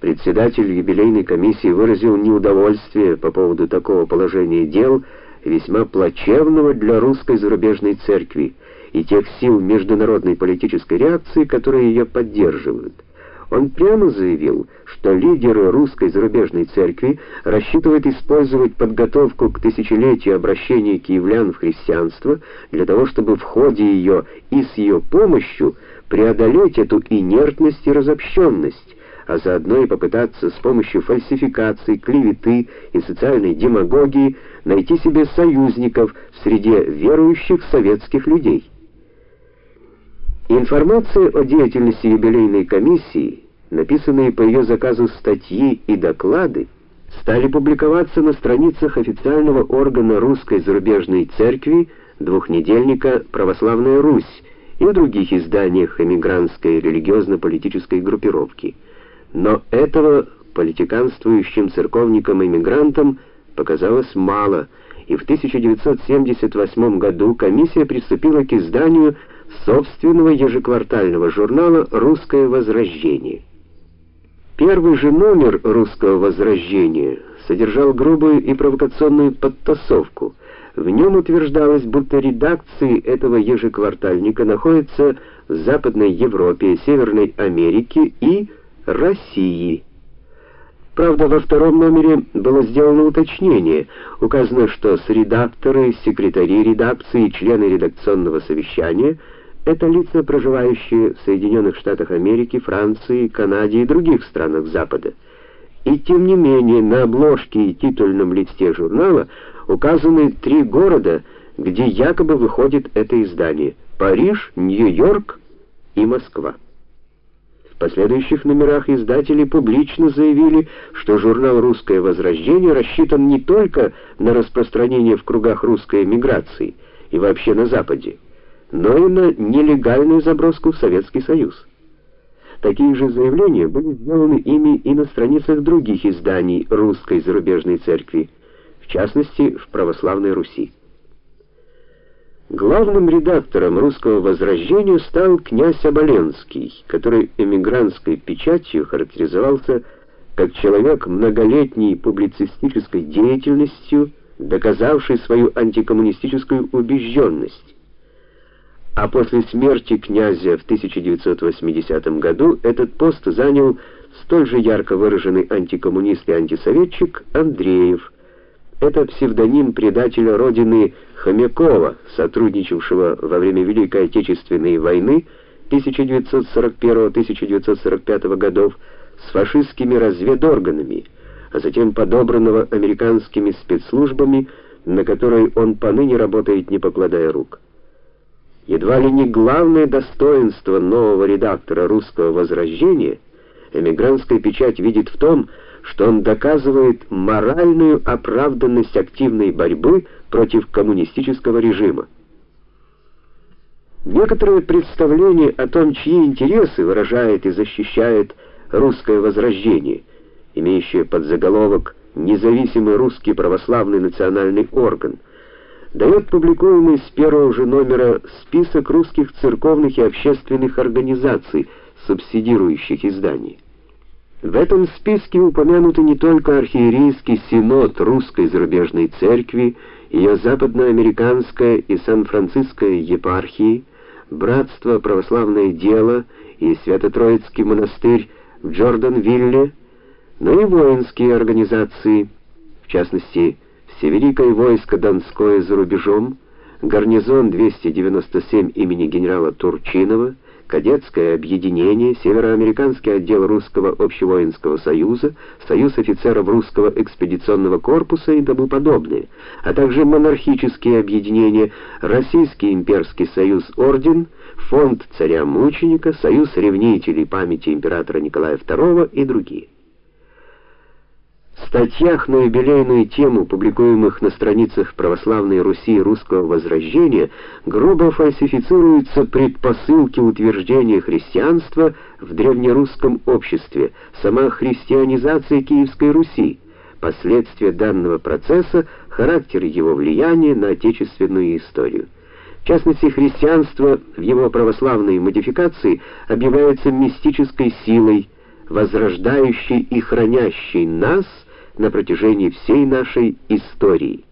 Председатель юбилейной комиссии выразил неудовольствие по поводу такого положения дел, весьма плачевного для русской зарубежной церкви и тех сил международной политической реакции, которые ее поддерживают. Он прямо заявил, что лидеры русской зарубежной церкви рассчитывают использовать подготовку к тысячелетию обращения киевлян в христианство для того, чтобы в ходе ее и с ее помощью преодолеть эту инертность и разобщенность, а заодно и попытаться с помощью фальсификаций, клеветы и социальной демагогии найти себе союзников среди верующих советских людей. Информация о деятельности юбилейной комиссии, написанные по ее заказу статьи и доклады, стали публиковаться на страницах официального органа русской зарубежной церкви двухнедельника Православная Русь и в других изданиях эмигрантской религиозно-политической группировки. Но этого политиканствующим церковникам-эмигрантам показалось мало, и в 1978 году комиссия приступила к изданию собственного ежеквартального журнала Русское возрождение. Первый же номер Русского возрождения содержал грубую и провокационную подтасовку. В нем утверждалось, будто редакции этого ежеквартальника находятся в Западной Европе, Северной Америке и России. Правда, во втором номере было сделано уточнение. Указано, что с редакторы, секретари редакции и члены редакционного совещания это лица, проживающие в Соединенных Штатах Америки, Франции, Канаде и других странах Запада. И тем не менее, на обложке и титульном листе журнала указаны три города, где якобы выходит это издание: Париж, Нью-Йорк и Москва. Последующих номерах издатели публично заявили, что журнал Русское возрождение рассчитан не только на распространение в кругах русской эмиграции и вообще на западе, но и на нелегальную заброску в Советский Союз. Такие же заявления были сделаны ими и на страницах других изданий русской зарубежной церкви, в частности, в Православной Руси. Главным редактором Русского возрождения стал князь Оболенский, который эмигрантской печатью характеризовался как человек многолетней публицистической деятельностью, доказавший свою антикоммунистическую убежденность. А после смерти князя в 1980 году этот пост занял столь же ярко выраженный антикоммунист и антисоветчик Андреев. Это псевдоним предателя родины Хомякова, сотрудничавшего во время Великой Отечественной войны 1941-1945 годов с фашистскими разведорганами, а затем подобранного американскими спецслужбами, на которой он поныне работает, не покладая рук. Едва ли не главное достоинство нового редактора Русского возрождения эмигрантская печать видит в том, что он доказывает моральную оправданность активной борьбы против коммунистического режима. Некоторые представления о том, чьи интересы выражает и защищает русское возрождение, имеющее под заголовок независимый русский православный национальный орган, дает публикуемый с первого же номера список русских церковных и общественных организаций, субсидирующих издание. В этом списке упомянуты не только архиерейский синод русской зарубежной церкви, ее западноамериканская и сан-франциская епархии, братство православное дело и Свято-Троицкий монастырь в Джорданвилле, но и воинские организации, в частности, Всевеликое войско Донское за рубежом, гарнизон 297 имени генерала Турчинова, кадетское объединение, североамериканский отдел русского общевоинского союза, союз офицеров русского экспедиционного корпуса и тому подобное, а также монархические объединения, Российский имперский союз орден, фонд царя-мученика, союз ревнителей памяти императора Николая II и другие. Статьях на юбилейную тему, публикуемых на страницах Православной Руси и Русского Возрождения, грубо фальсифицируются предпосылки утверждения христианства в древнерусском обществе, сама христианизация Киевской Руси, последствия данного процесса, характер его влияния на отечественную историю. В частности, христианство в его православной модификации объявляется мистической силой, возрождающий и хранящий нас на протяжении всей нашей истории.